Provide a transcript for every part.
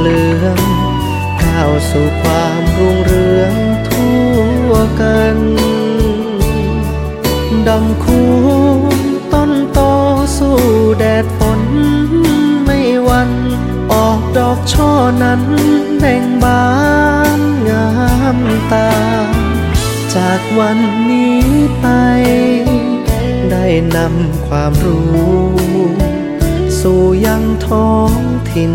เหลืองก้าวสู่ความรุ่งเรืองทั่วกันดำคูต้นโตสู้แดดฝนไม่วัน ออกดอกช่อนั้นแบ่งบานงามตา จากวันนี้ไป ได้นำความรู้ สู่ยังท้องถิ่น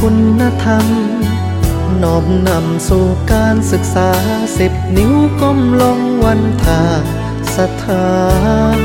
คุณธรรมน้อมนำสู่การศึกษาสิบนิ้วก้มลงวันทาสถาน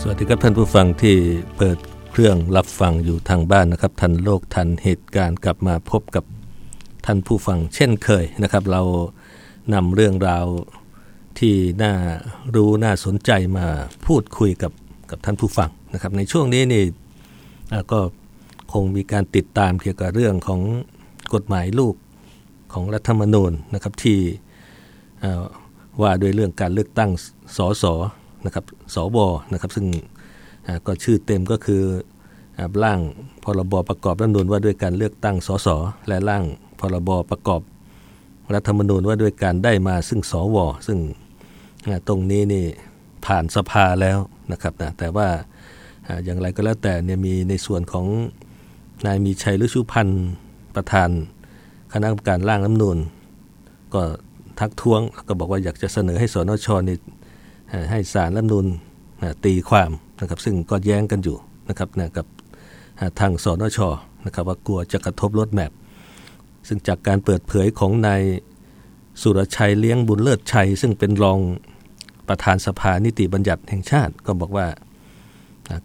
สวัสดีครับท่านผู้ฟังที่เปิด รื่องรับฟังอยู่ทางบ้านนะครับ ทันโลกทันเหตุการณ์กลับมาพบกับท่านผู้ฟังเช่นเคยนะครับ เรานำเรื่องราวที่น่ารู้น่าสนใจมาพูดคุยกับกับท่านผู้ฟังนะครับ ในช่วงนี้นี่ก็คงมีการติดตามเกี่ยวกับเรื่องของกฎหมายลูกของรัฐธรรมนูญนะครับที่ว่าด้วยเรื่องการเลือกตั้งสสนะครับสวนะครับ ซึ่ง ก็ชื่อเต็มก็คือร่างพรบประกอบรัฐธรรมนูญว่าด้วยการเลือกตั้งสสและร่างพรบประกอบรัฐธรรมนูญว่าด้วยการได้มาซึ่งสวซึ่งตรงนี้นี่ผ่านสภาแล้วนะครับนะแต่ว่าอย่างไรก็แล้วแต่เนี่ยมีในส่วนของนายมีชัยฤชุพันธ์ประธานคณะกรรมการร่างรัฐมนูญก็ทักท้วงก็บอกว่าอยากจะเสนอให้สนชนี่ให้สารรัฐนูนตีความ นะครับซึ่งก็แย้งกันอยู่นะครับนะกับทางสนชนะครับว่ากลัวจะกระทบรถแมพซึ่งจากการเปิดเผยของนายสุรชัยเลี้ยงบุญเลิศชัย ซึ่งเป็นรองประธานสภานิติบัญญัติแห่งชาติ ก็บอกว่า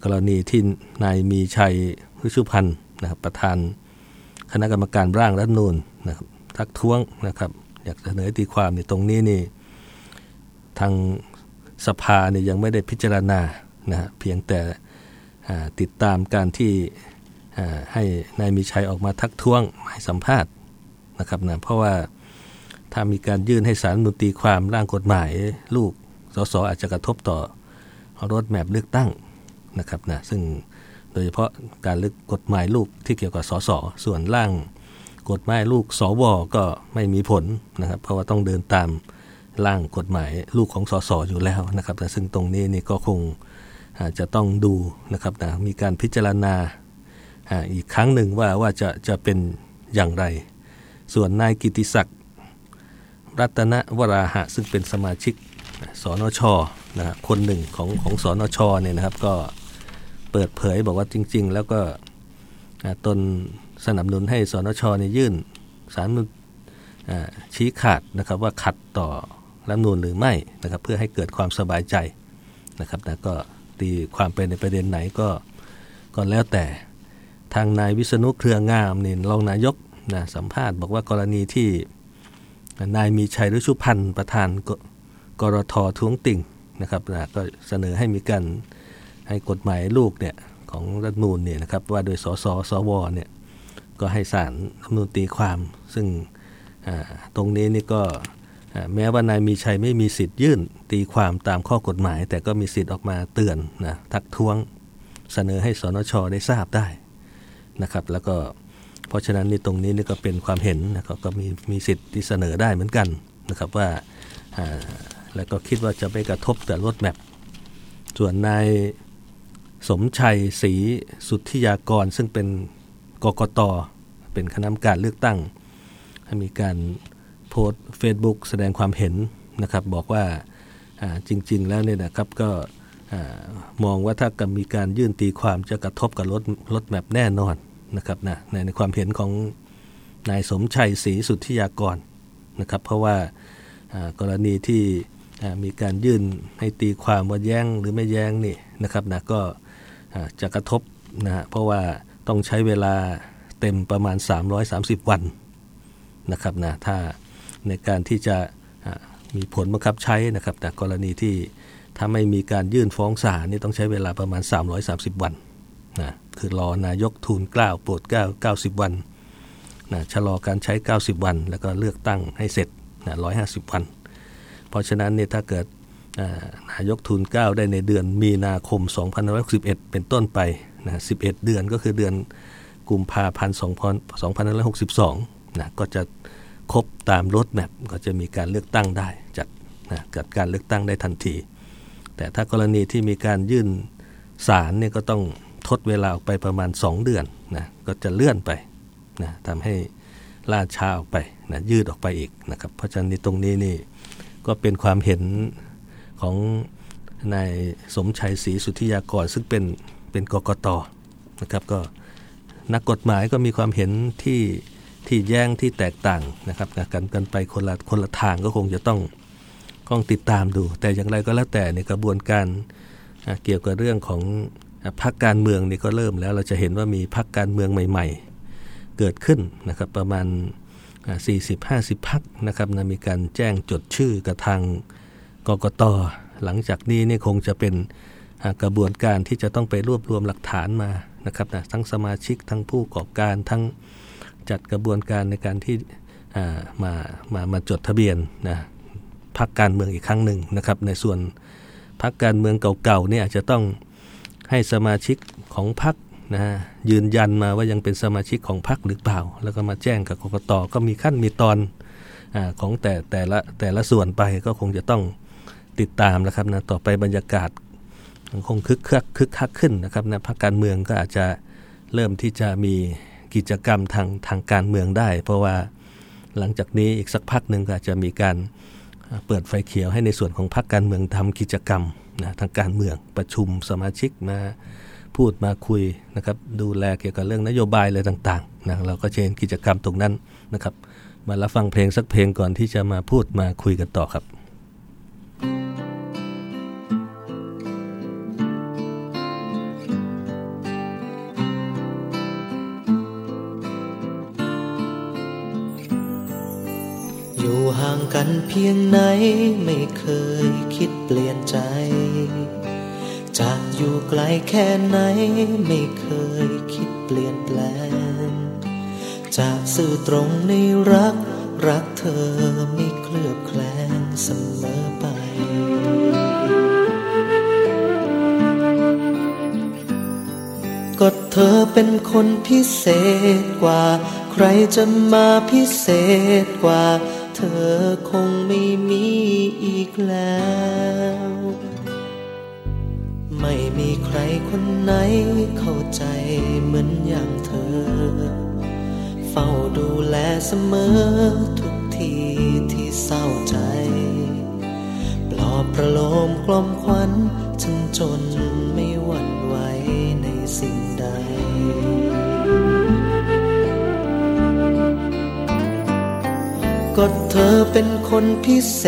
กรณีที่นายมีชัยพุชุพันธ์นะครับประธานคณะกรรมการร่างรัฐนูนนะครับทักท้วงนะครับ อยากเสนอตีความในตรงนี้นี่ทางสภาเนี่ยยังไม่ได้พิจารณา นะเพียงแต่ติดตามการที่ให้นายมีชัยออกมาทักท้วงให้สัมภาษณ์นะครับนะเพราะว่าถ้ามีการยื่นให้สารนุตีความร่างกฎหมายลูกสสอาจจะกระทบต่อรถแมพเลือกตั้งนะครับนะซึ่งโดยเฉพาะการเลือกกฎหมายลูกที่เกี่ยวกับสสส่วนร่างกฎหมายลูกสวก็ไม่มีผลนะครับ เพราะว่าต้องเดินตามร่างกฎหมายลูกของสสอยู่แล้วนะครับแต่ซึ่งตรงนี้นี่ก็คง จะต้องดูนะครับนะมีการพิจารณาอีกครั้งหนึ่งว่าว่าจะจะเป็นอย่างไร ส่วนนายกิติศักดิ์รัตนวราหะซึ่งเป็นสมาชิกสนชนะคนหนึ่งของของสนชเนี่ยนะครับก็เปิดเผยบอกว่าจริง ๆ แล้วก็ตนสนับสนุนให้สนชเนี่ยยื่นสารนุนชี้ขาดนะครับว่าขัดต่อรัฐนูลหรือไม่นะครับเพื่อให้เกิดความสบายใจนะครับนะก็ ตีความเป็นในประเด็นไหนก็ก็แล้วแต่ทางนายวิษณุเครืองามนี่รองนายกนะสัมภาษณ์บอกว่ากรณีที่นายมีชัยฤชุพันธ์ประธานกกรทท้วงติ่งนะครับนะก็เสนอให้มีการให้กฎหมายลูกเนี่ยของรัฐมนูลเนี่ยนะครับว่าโดยสสสวเนี่ยก็ให้ศาลรัฐนูลตีความ ซึ่งตรงนี้นี่ก็ แม้ว่านายมีชัยไม่มีสิทธิ์ยื่น ตีความตามข้อกฎหมาย แต่ก็มีสิทธิ์ออกมาเตือนนะทักท้วงเสนอให้สนชได้ทราบได้นะครับ แล้วก็เพราะฉะนั้นนี่ตรงนี้นี่ก็เป็นความเห็นนะครับก็มีมีสิทธิ์ที่เสนอได้เหมือนกันนะครับว่าแล้วก็คิดว่าจะไม่กระทบแต่รถแมพส่วนนายสมชัยศรีสุทธิยากร ซึ่งเป็นกกตเป็นคณะกรรมการเลือกตั้ง มีการ โพสต์เฟซบุ๊กแสดงความเห็นนะครับ บอกว่าจริง ๆ แล้วเนี่ยนะครับก็มองว่าถ้ากมีการยื่นตีความจะกระทบกับรถรถแมพแน่นอนนะครับนะในในความเห็นของนายสมชัยศรีสุทธิยากรนะครับ เพราะว่ากรณีที่มีการยื่นให้ตีความว่าแย้งหรือไม่แย้งนี่นะครับนะก็จะกระทบนะฮะเพราะว่าต้องใช้เวลาเต็มประมาณ 330 วันนะครับนะถ้า ในการที่จะมีผลบังคับใช้นะครับแต่กรณีที่ถ้าไม่มีการยื่นฟ้องศาลนี่ต้องใช้เวลาประมาณ 330 วันนะคือรอนายกทูลเกล้าโปรดเกล้า90 วันนะชะลอการใช้ 90 วัน แล้วก็เลือกตั้งให้เสร็จนะ150 วัน เพราะฉะนั้นเนี่ยถ้าเกิดนายกทูลเกล้าได้ในเดือนมีนาคม 2561 เป็นต้นไปนะ11 เดือนก็คือเดือนกุมภาพันธ์2562นะก็จะ ครบตามรถแมพก็จะมีการเลือกตั้งได้จัดนะจัดการเลือกตั้งได้ทันที แต่ถ้ากรณีที่มีการยื่นศาลเนี่ยก็ต้องทดเวลาออกไปประมาณ 2 เดือนนะก็จะเลื่อนไปนะทำให้ล่าช้าออกไปนะยืดออกไปอีกนะครับ เพราะฉะนั้นตรงนี้นี่ก็เป็นความเห็นของนายสมชัยศรีสุทธิยากร ซึ่งเป็นเป็นกกตนะครับก็นักกฎหมายก็มีความเห็นที่ ที่แย้งที่แตกต่างนะครับกันกันไปคนละคนละทางก็คงจะต้องต้องติดตามดู แต่อย่างไรก็แล้วแต่ในกระบวนการเกี่ยวกับเรื่องของพรรคการเมืองนี่ก็เริ่มแล้วเราจะเห็นว่ามีพรรคการเมืองใหม่ ๆ เกิดขึ้นนะครับประมาณ 40-50 พักนะครับนะมีการแจ้งจดชื่อกับทางกกตหลังจากนี้นี่คงจะเป็นกระบวนการที่จะต้องไปรวบรวมหลักฐานมานะครับนะทั้งสมาชิกทั้งผู้ประกอบการทั้ง จัดกระบวนการในการที่มามามาจดทะเบียนนะพักการเมืองอีกครั้งหนึ่งนะครับ ในส่วนพักการเมืองเก่าๆเนี่ยอาจจะต้องให้สมาชิกของพักนะยืนยันมาว่ายังเป็นสมาชิกของพักหรือเปล่า แล้วก็มาแจ้งกับกกตก็มีขั้นมีตอนอของแต่แต่ละแต่ละส่วนไปก็คงจะต้องติดตามนะครับนะต่อไปบรรยากาศคงคึกคักคึกคักขึ้นนะครับนะพรรคการเมืองก็อาจจะเริ่มที่จะมี กิจกรรมทางทางการเมืองได้ เพราะว่าหลังจากนี้อีกสักพักหนึ่งก็จะมีการเปิดไฟเขียวให้ในส่วนของพรรคการเมืองทำกิจกรรมนะทางการเมืองประชุมสมาชิกมาพูดมาคุยนะครับดูแลเกี่ยวกับเรื่องนโยบายอะไรต่างๆนะเราก็เชิญกิจกรรมตรงนั้นนะครับ มารับฟังเพลงสักเพลงก่อนที่จะมาพูดมาคุยกันต่อครับ ห่างกันเพียงไหนไม่เคยคิดเปลี่ยนใจจะอยู่ไกลแค่ไหนไม่เคยคิดเปลี่ยนแปลงจะสื่อตรงในรักรักเธอไม่เคลือบแคลงเสมอไปก็เธอเป็นคนพิเศษกว่า ใครจะมาพิเศษกว่า เธอคงไม่มีอีกแล้ว ไม่มีใครคนไหนเข้าใจเหมือนอย่างเธอ เฝ้าดูแลเสมอทุกทีที่เศร้าใจ ปลอบประโลมกล่อมขวัญฉันจนไม่หวั่นไหวในสิ่งใด ก็เธอเป็นคนพิเศ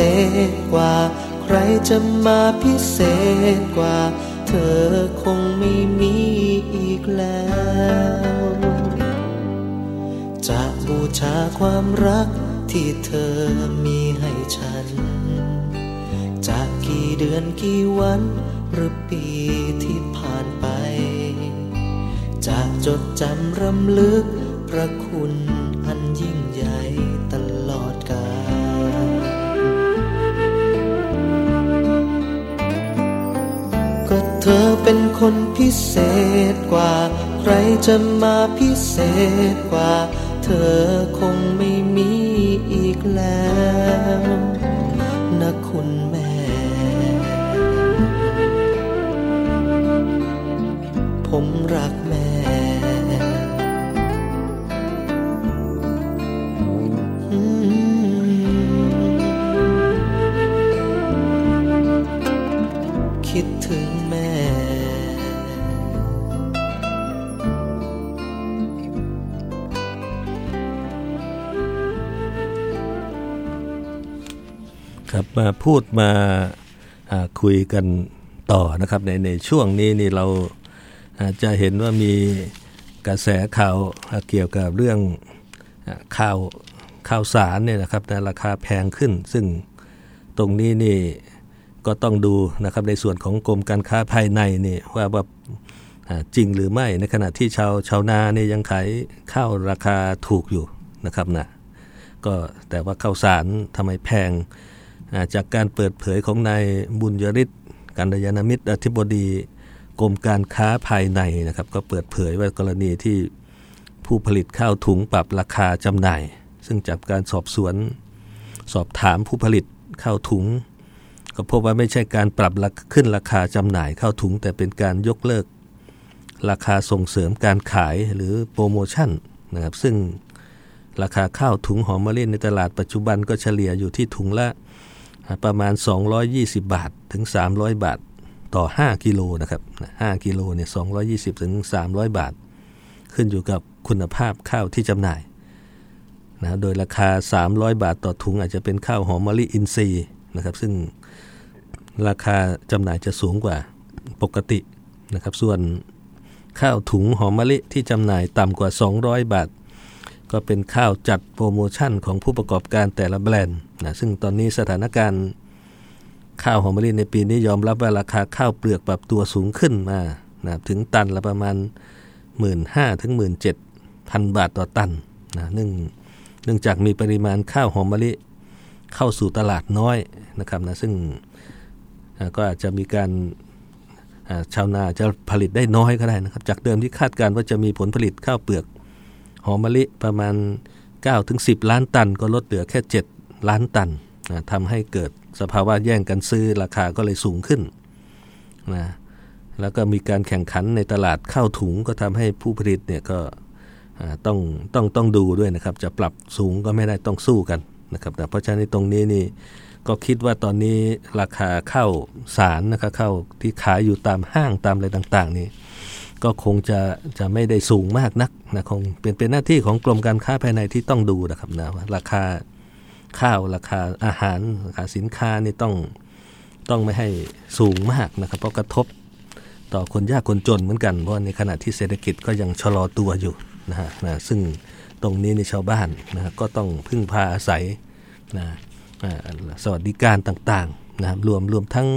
ษกว่า ใครจะมาพิเศษกว่า เธอคงไม่มีอีกแล้ว จะบูชาความรักที่เธอมีให้ฉันจะกี่เดือนกี่วันหรือปีที่ผ่านไปจะจดจำรำลึกพระคุณ ธอเป็นคนพิเศษกว่า ใครจะมาพิเศษกว่า เธอคงไม่มีอีกแล้ว มาพูดมาคุยกันต่อนะครับในในช่วงนี้นี่เราจะเห็นว่ามีกระแสข่าวเกี่ยวกับเรื่องอ่าข้าวข้าวสารเนี่ยนะครับแต่ราคาแพงขึ้น ซึ่งตรงนี้นี่ก็ต้องดูนะครับในส่วนของกรมการค้าภายในนี่ว่าว่าจริงหรือไม่ในขณะที่ชาวชาวนาเนี่ยยังขายข้าวราคาถูกอยู่นะครับนะก็แต่ว่าข้าวสารทำไมแพง จากการเปิดเผยของนายบุญยริศกันยานมิตรอธิบดีกรมการค้าภายในนะครับ ก็เปิดเผยว่ากรณีที่ผู้ผลิตข้าวถุงปรับราคาจำหน่าย ซึ่งจากการสอบสวน สอบถามผู้ผลิตข้าวถุง ก็พบว่าไม่ใช่การปรับขึ้นราคาจำหน่ายข้าวถุง แต่เป็นการยกเลิก ราคาส่งเสริมการขายหรือโปรโมชั่นนะครับซึ่งราคาข้าวถุงหอมมะลิในตลาดปัจจุบันก็เฉลี่ยอยู่ที่ถุงละ ประมาณ 220 บาทถึง 300 บาทต่อ 5 กิโลนะครับ 5 กิโลเนี่ย220 ถึง 300 บาท ขึ้นอยู่กับคุณภาพข้าวที่จำหน่ายนะโดยราคา 300 บาทต่อถุงอาจจะเป็นข้าวหอมมะลิอินทรีย์นะครับ ซึ่งราคาจำหน่ายจะสูงกว่าปกตินะครับ ส่วนข้าวถุงหอมมะลิที่จำหน่ายต่ำกว่า 200 บาท ก็เป็นข้าวจัดโปรโมชั่นของผู้ประกอบการแต่ละแบรนด์นะซึ่งตอนนี้สถานการณ์ข้าวหอมมะลิในปีนี้ยอมรับว่าราคาข้าวเปลือกปรับตัวสูงขึ้นมานะถึงตันละประมาณ 1 5ื่นถึงหมื่นเจ็ดพันบาทต่อตันนะเนื่องเนื่องจากมีปริมาณข้าวหอมมะลิเข้าสู่ตลาดน้อยนะครับนะซึ่งก็อาจจะมีการชาวนาจะผลิตได้น้อยก็ได้นะครับ จากเดิมที่คาดการณ์ว่าจะมีผลผลิตข้าวเปลือก หอมมะลิประมาณ 9-10 ล้านตัน ก็ลดเหลือแค่ 7 ล้านตันนะทำให้เกิดสภาวะแย่งกันซื้อราคาก็เลยสูงขึ้นนะแล้วก็มีการแข่งขันในตลาดข้าวถุงก็ทำให้ผู้ผลิตเนี่ยก็ต้องต้องต้องดูด้วยนะครับ จะปรับสูงก็ไม่ได้ต้องสู้กันนะครับแต่เพราะฉะนั้นตรงนี้นี่ก็คิดว่าตอนนี้ราคาข้าวสารนะครับข้าวที่ขายอยู่ตามห้างตามอะไรต่าง ๆ นี่ ก็คงจะจะไม่ได้สูงมากนักนะคงเป็นเป็นหน้าที่ของกรมการค้าภายในที่ต้องดูนะครับนะว่าราคาข้าวราคาอาหารราคาสินค้านี่ต้องต้องไม่ให้สูงมากนะครับเพราะกระทบต่อคนยากคนจนเหมือนกัน เพราะในขณะที่เศรษฐกิจก็ยังชะลอตัวอยู่นะฮะนะซึ่งตรงนี้ในชาวบ้านนะก็ต้องพึ่งพาอาศัยนะสวัสดิการต่างๆนะครับรวมรวมทั้ง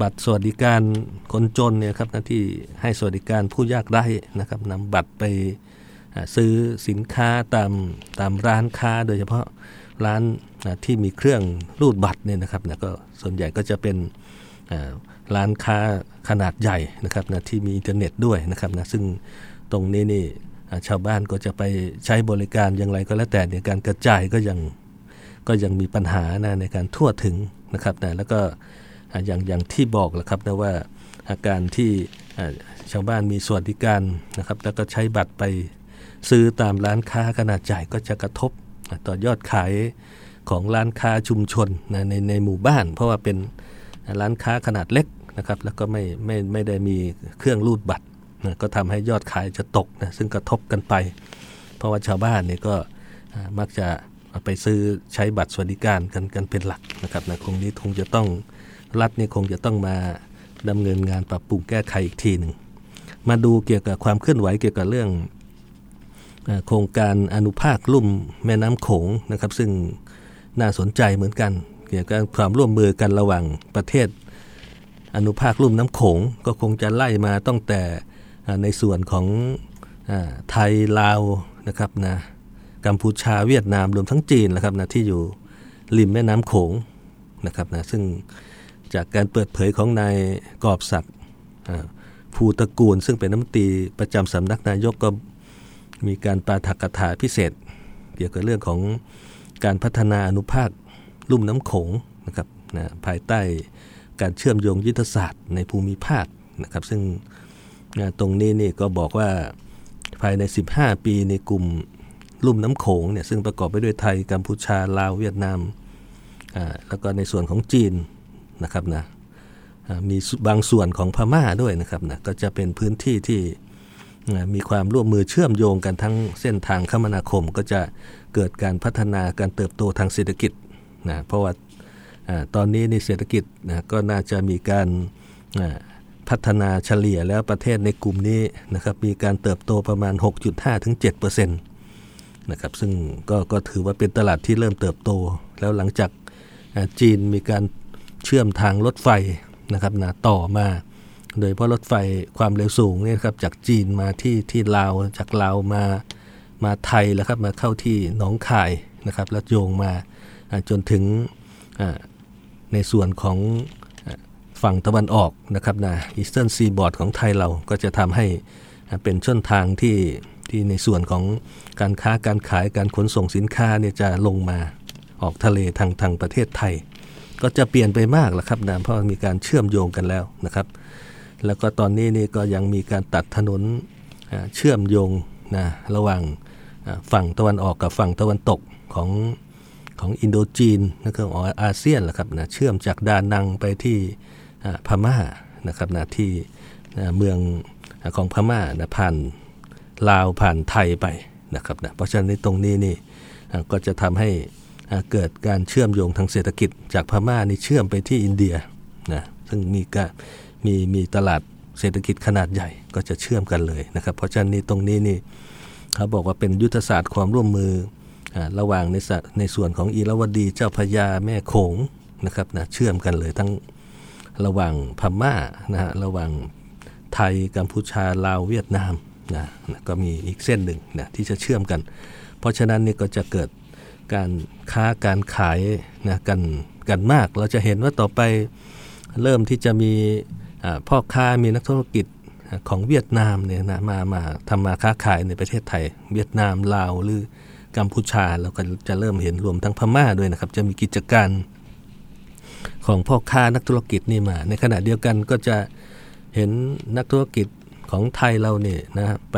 บัตรสวัสดิการคนจนเนี่ยครับนะที่ให้สวัสดิการผู้ยากไร้นะครับนำบัตรไปซื้อสินค้าตามตามร้านค้า โดยเฉพาะร้านที่มีเครื่องรูดบัตรเนี่ยนะครับนะก็ส่วนใหญ่ก็จะเป็นร้านค้าขนาดใหญ่นะครับนะที่มีอินเทอร์เน็ตด้วยนะครับนะซึ่งตรงนี้นี่ชาวบ้านก็จะไปใช้บริการอย่างไรก็แล้วแต่ในการกระจายก็ยังก็ยังมีปัญหานะในการทั่วถึงนะครับนะแล้วก็ อย่างอย่างที่บอกแหละครับนะว่าอาการที่ชาวบ้านมีสวัสดิการนะครับ แล้วก็ใช้บัตรไปซื้อตามร้านค้าขนาดใหญ่ก็จะกระทบต่อยอดขายของร้านค้าชุมชนนะในในหมู่บ้าน เพราะว่าเป็นร้านค้าขนาดเล็กนะครับ แล้วก็ไม่ไม่ไม่ได้มีเครื่องรูดบัตรนะก็ทำให้ยอดขายจะตกนะซึ่งกระทบกันไป เพราะว่าชาวบ้านเนี่ยก็มักจะไปซื้อใช้บัตรสวัสดิการกันกันเป็นหลักนะครับนะคงนี้คงจะต้อง รัฐนี่คงจะต้องมาดำเนินงานปรับปรุงแก้ไขอีกทีหนึ่ง มาดูเกี่ยวกับความเคลื่อนไหวเกี่ยวกับเรื่องโครงการอนุภาคลุ่มแม่น้ำโขงนะครับ ซึ่งน่าสนใจเหมือนกัน เกี่ยวกับความร่วมมือกันระหว่างประเทศ อนุภาคลุ่มน้ำโขงก็คงจะไล่มาตั้งแต่ในส่วนของไทยลาวนะครับนะกัมพูชาเวียดนามรวมทั้งจีนนะครับนะที่อยู่ริมแม่น้ำโขงนะครับนะซึ่ง จากการเปิดเผยของนายกอบศักดิ์ภูตระกูล ซึ่งเป็นน้ำตีประจำสำนักนายกก็มีการปาฐกถาพิเศษ เกี่ยวกับเรื่องของการพัฒนาอนุภาคลุ่มน้ำโขงนะครับนะภายใต้การเชื่อมโยงยุทธศาสตร์ในภูมิภาคนะครับซึ่งตรงนี้นี่ก็บอกว่าภายใน 15 ปีในกลุ่มลุ่มน้ำโขงเนี่ยซึ่งประกอบไปด้วยไทยกัมพูชาลาวเวียดนามแล้วก็ในส่วนของจีน นะครับนะมีบางส่วนของพม่าด้วยนะครับนะก็จะเป็นพื้นที่ที่มีความร่วมมือเชื่อมโยงกันทั้งเส้นทางคมนาคม ก็จะเกิดการพัฒนาการเติบโตทางเศรษฐกิจนะเพราะว่าตอนนี้ในเศรษฐกิจนะก็น่าจะมีการพัฒนาเฉลี่ยแล้วประเทศในกลุ่มนี้นะครับมีการเติบโตประมาณ 6.5ถึง7%นะครับซึ่งก็ก็ถือว่าเป็นตลาดที่เริ่มเติบโต แล้วหลังจากจีนมีการ เชื่อมทางรถไฟนะครับนะต่อมา โดยเพราะรถไฟความเร็วสูงเนี่ยครับจากจีนมาที่ที่ลาวจากลาวมามาไทยแล้วครับมาเข้าที่หนองคายนะครับแล้วโยงมาจนถึงในส่วนของฝั่งตะวันออกนะครับนะ Eastern Seaboard ของไทยเราก็จะทำให้เป็นช่องทางที่ที่ในส่วนของการค้าการขายการขนส่งสินค้าเนี่ยจะลงมาออกทะเลทางทางประเทศไทย ก็จะเปลี่ยนไปมากแล้วครับนะเพราะมีการเชื่อมโยงกันแล้วนะครับ แล้วก็ตอนนี้นี่ก็ยังมีการตัดถนนเชื่อมโยงนะระหว่างฝั่งตะวันออกกับฝั่งตะวันตกของของอินโดจีนนะครับของอาเซียนแหละครับนะเชื่อมจากดานังไปที่พม่านะครับนะที่เมืองของพม่านะผ่านลาวผ่านไทยไปนะครับนะเพราะฉะนั้นตรงนี้นี่ก็จะทำให้ เกิดการเชื่อมโยงทางเศรษฐกิจ จากพม่านี่เชื่อมไปที่อินเดียนะซึ่งมีกมีมีตลาดเศรษฐกิจขนาดใหญ่ก็จะเชื่อมกันเลยนะครับ เพราะฉะนั้นตรงนี้นี่เขาบอกว่าเป็นยุทธศาสตร์ความร่วมมือระหว่างในในส่วนของอีรวดีเจ้าพญาแม่โขงนะครับนะเชื่อมกันเลยทั้งระหว่างพม่านะฮะระหว่างไทยกัมพูชาลาวเวียดนามนะก็มีอีกเส้นหนึ่งนะที่จะเชื่อมกัน เพราะฉะนั้นนี่ก็จะเกิด การค้าการขายนะกันกันมาก เราจะเห็นว่าต่อไปเริ่มที่จะมีพ่อค้ามีนักธุรกิจของเวียดนามเนี่ยนะมามาทำมาค้าขายในประเทศไทย เวียดนามลาวหรือกัมพูชาเราก็จะเริ่มเห็นรวมทั้งพม่าด้วยนะครับ จะมีกิจการของพ่อค้านักธุรกิจนี่มา ในขณะเดียวกันก็จะเห็นนักธุรกิจของไทยเราเนี่ยนะไป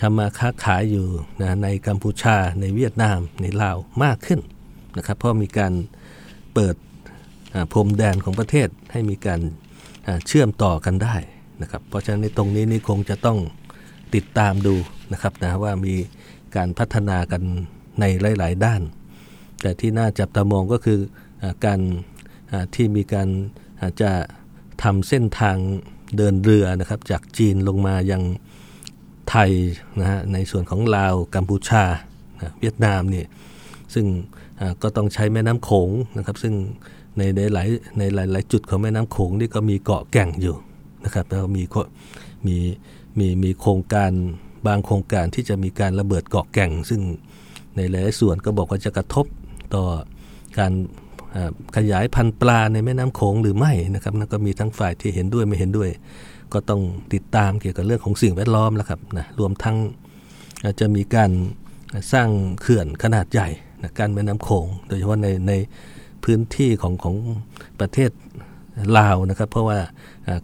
ทำมาค้าขายอยู่นะในกัมพูชาในเวียดนามในลาวมากขึ้นนะครับเพราะมีการเปิดพรมแดนของประเทศให้มีการเชื่อมต่อกันได้นะครับเพราะฉะนั้นในตรงนี้นี่คงจะต้องติดตามดูนะครับนะว่ามีการพัฒนากันในหลาย ๆ ด้าน แต่ที่น่าจับตามองก็คืออการที่มีการจะทำเส้นทางเดินเรือนะครับจากจีนลงมายัง ไทยนะฮะในส่วนของลาวกัมพูชาเวียดนามนี่ซึ่งก็ต้องใช้แม่น้ำโขงนะครับ ซึ่งในในหลายในหลาย ๆ จุดของแม่น้ำโขงนี่ก็มีเกาะแก่งอยู่นะครับแล้วมีมีมีมีโครงการบางโครงการที่จะมีการระเบิดเกาะแก่ง ซึ่งในหลายส่วนก็บอกว่าจะกระทบต่อการขยายพันธุ์ปลาในแม่น้ำโขงหรือไม่นะครับนั่นก็มีทั้งฝ่ายที่เห็นด้วยไม่เห็นด้วย ก็ต้องติดตามเกี่ยวกับเรื่องของสิ่งแวดล้อมแล้วครับนะรวมทั้งจะมีการสร้างเขื่อนขนาดใหญ่นะการแม่น้ำโขงโดยเฉพาะในในพื้นที่ของของประเทศลาวนะครับ เพราะว่า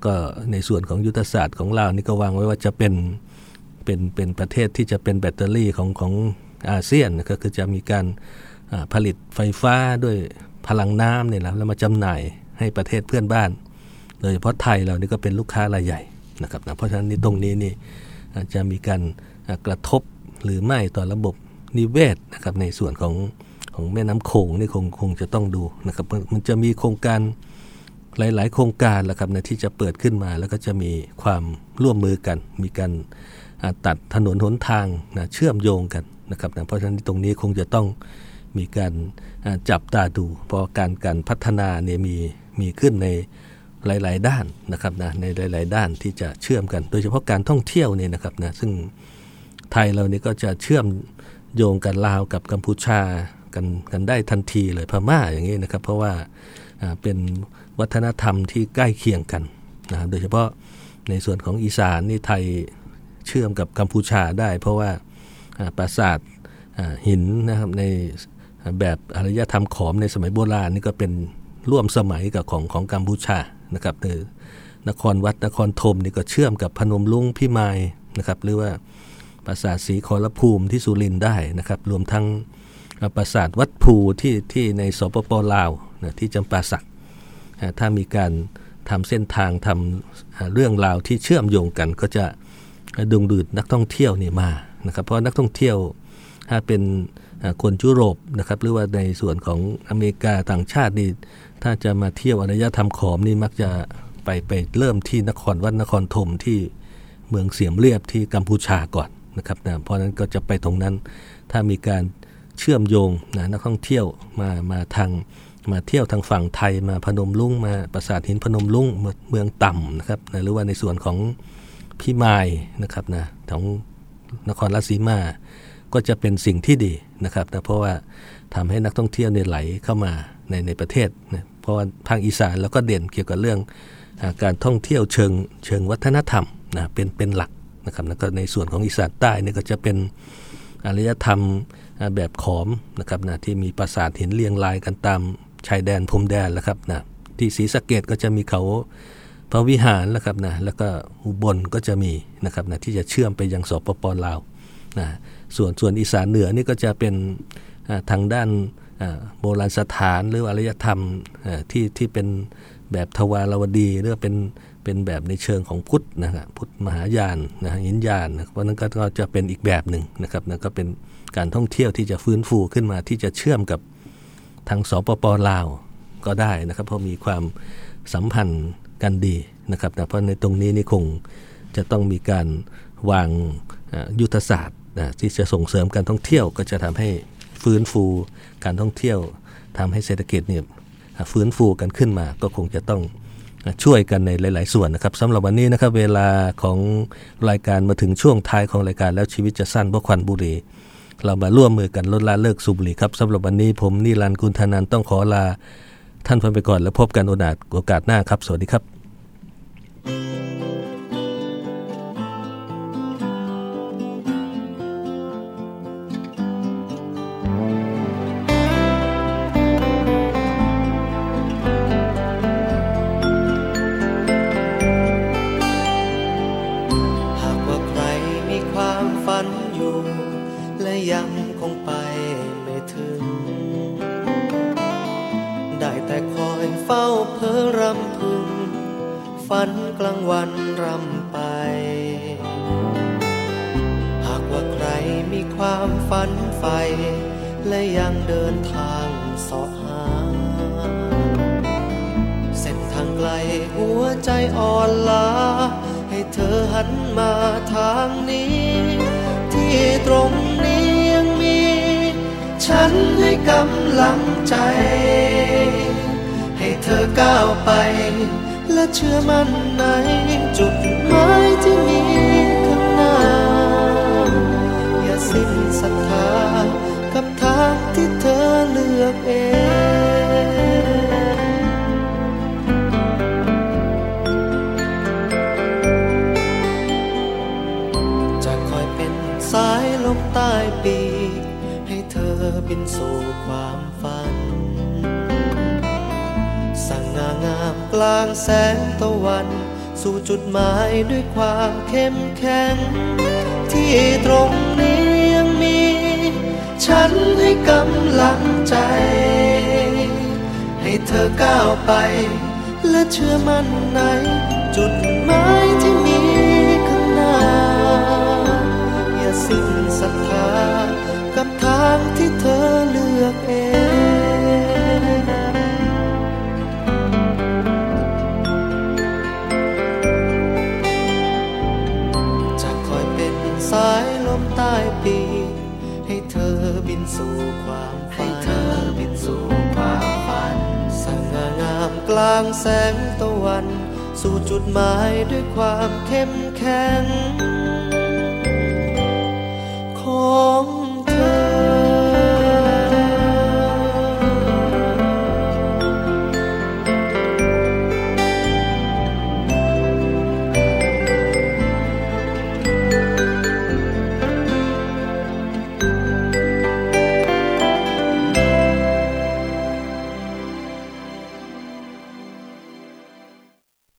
ก็ในส่วนของยุทธศาสตร์ของลาวนี่ก็วางไว้ว่าจะเป็นเป็นเป็นประเทศที่จะเป็นแบตเตอรี่ของของอาเซียนก็คือจะมีการผลิตไฟฟ้าด้วยพลังน้ำเนี่ยแล้วมาจำหน่ายให้ประเทศเพื่อนบ้าน โดยเฉพาะไทยเรานี่ก็เป็นลูกค้ารายใหญ่นะครับนะเพราะฉะนั้นนี่ตรงนี้นี่จะมีการกระทบหรือไม่ต่อระบบนิเวศนะครับในส่วนของของแม่น้ำโขงนี่คงคงจะต้องดูนะครับมันจะมีโครงการหลาย ๆ โครงการแหละครับนะที่จะเปิดขึ้นมาแล้วก็จะมีความร่วมมือกัน มีการตัดถนนหนทางนะเชื่อมโยงกันนะครับนะเพราะฉะนั้นตรงนี้คงจะต้องมีการจับตาดูเพราะการการพัฒนาเนี่ยมีมีขึ้นใน หลาย ๆ ด้านนะครับนะในหลาย ๆ ด้านที่จะเชื่อมกัน โดยเฉพาะการท่องเที่ยวเนี่ยนะครับนะซึ่งไทยเรานี่ก็จะเชื่อมโยงกันลาวกับกัมพูชากันกันได้ทันทีเลยพม่าอย่างนี้นะครับ เพราะว่าเป็นวัฒนธรรมที่ใกล้เคียงกันนะโดยเฉพาะในส่วนของอีสานนี่ไทยเชื่อมกับกัมพูชาได้ เพราะว่าปราสาทหินนะครับในแบบอารยธรรมขอมในสมัยโบราณนี่ก็เป็นร่วมสมัยกับของของกัมพูชา นะครับนครวัดนครธมนี่ก็เชื่อมกับพนมลุงพิมายนะครับหรือว่าปราสาทศรีขอรภูมิที่สุรินทร์ได้นะครับ รวมทั้งปราสาทวัดภูที่ที่ในสปปลาวนะที่จำปาสักถ้ามีการทำเส้นทางทำเรื่องราวที่เชื่อมโยงกันก็จะดึงดูดนักท่องเที่ยวนี่มานะครับ เพราะนักท่องเที่ยวถ้าเป็นคนยุโรปนะครับหรือว่าในส่วนของอเมริกาต่างชาตินี่ ถ้าจะมาเที่ยวอารยธรรมขอมนี่มักจะไปไปเริ่มที่นครวัดนครธมที่เมืองเสียมเรียบที่กัมพูชาก่อนนะครับนะเพราะนั้นก็จะไปตรงนั้นถ้ามีการเชื่อมโยงนะนักท่องเที่ยวมามาทางมาเที่ยวทางฝั่งไทยมาพนมลุงมาปราสาทหินพนมลุงเมืองต่ำนะครับนะหรือว่าในส่วนของพิมายนะครับนะของนครราชสีมาก็จะเป็นสิ่งที่ดีนะครับนะเพราะว่า ทำให้นักท่องเที่ยวเนี่ยไหลเข้ามาในในประเทศนะเพราะว่าทางอีสานแล้วก็เด่นเกี่ยวกับเรื่องอการท่องเที่ยวเชิงเชิงวัฒนธรรมนะเป็นเป็นหลักนะครับแล้วก็ในส่วนของอีสานใต้เนี่ยก็จะเป็นอารยธรรมแบบขอมนะครับนะที่มีปราสาทหินเรียงรายกันตามชายแดนพรมแดนแล้วครับนะที่ศรีสะเกดก็จะมีเขาพระวิหารแล้วครับนะแล้วก็อุบลก็จะมีนะครับนะที่จะเชื่อมไปยังสปปลาวนะส่วนส่วนอีสานเหนือนี่ก็จะเป็น ทางด้านโบราณสถานหรืออารยธรรมที่ที่เป็นแบบทวารวดีหรือเป็นเป็นแบบในเชิงของพุทธนะครับพุทธมหายานนะยินญาณนะเพราะนั้นก็จะเป็นอีกแบบหนึ่งนะครับนะก็เป็นการท่องเที่ยวที่จะฟื้นฟูขึ้นมาที่จะเชื่อมกับทางสปปลาวก็ได้นะครับเพราะมีความสัมพันธ์กันดีนะครับแต่เพราะในตรงนี้นี่คงจะต้องมีการวางยุทธศาสตร์ที่จะส่งเสริมการท่องเที่ยวก็จะทำให้ ฟื้นฟูการท่องเที่ยวทำให้เศรษฐกิจเนี่ยฟื้นฟูกันขึ้นมาก็คงจะต้องช่วยกันในหลาย ๆ ส่วนนะครับสำหรับวันนี้นะครับเวลาของรายการมาถึงช่วงท้ายของรายการแล้วชีวิตจะสั้นเพราะควันบุหรี่เรามาร่วมมือกันลดละเลิกสูบบุหรี่ครับสำหรับวันนี้ผมนิรันดร์กุลธนันต้องขอลาท่านไปก่อนแล้วพบกันโอกาสโอกาสหน้าครับ สวัสดีครับ อ่อนล้า ให้เธอหันมาทางนี้ ที่ตรงนี้ยังมี ฉันให้กำลังใจ ให้เธอก้าวไป และเชื่อมั่นในจุดหมายที่มี จุดหมายด้วยความเข้มแข็ง ที่ตรงนี้ยังมี ฉันให้กำลังใจ ให้เธอก้าวไป และเชื่อมั่นในจุดหมายที่มีข้างหน้า อย่าสิ้นศรัทธากับทางที่เธอเลือกเอง จุดหมายด้วยความเข้มแข็ง